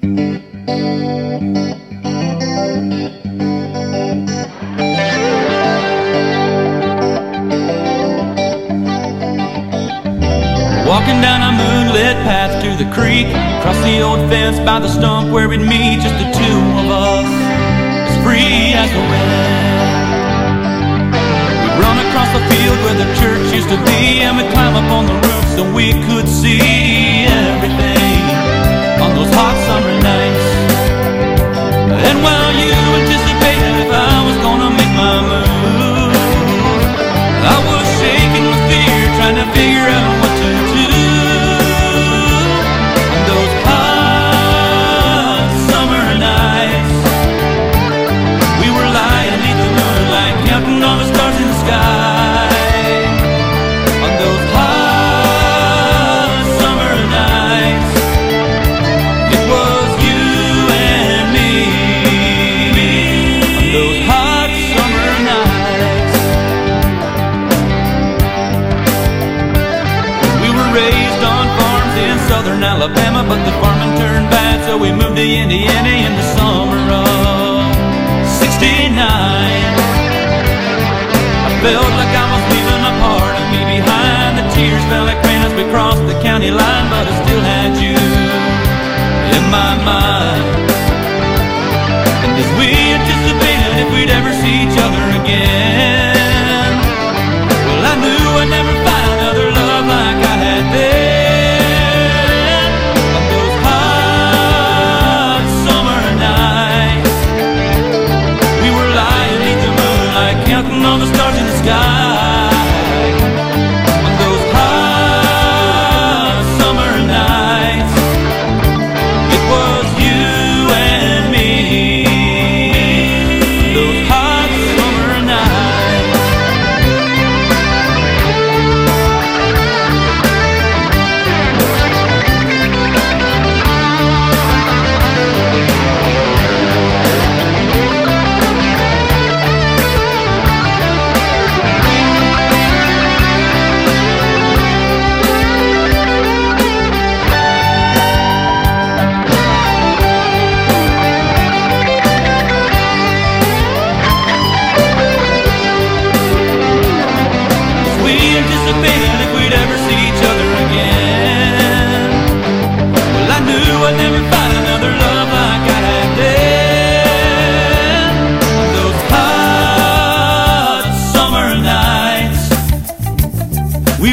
Walking down a moonlit path to the creek, across the old fence by the stump where we'd meet, just the two of us, as free as the wind. We'd run across the field where the church used to be, and we'd climb up on the roof so we could see everything those hot summer nights. In Alabama, but the farming turned bad, so we moved to Indiana in the summer of '69. I felt like I was leaving a part of me behind. The tears fell like rain as we crossed the county line, but I still had you in my mind. And as we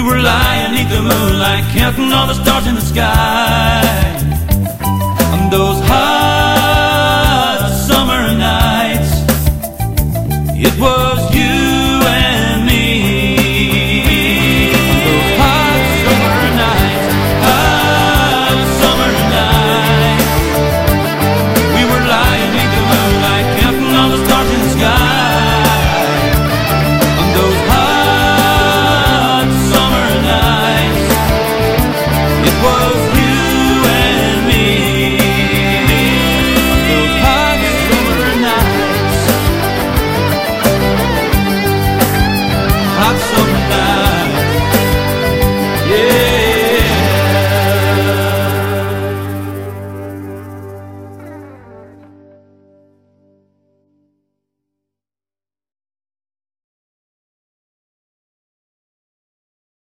were lying beneath the moonlight, counting all the stars in the sky. On those hot summer nights, it was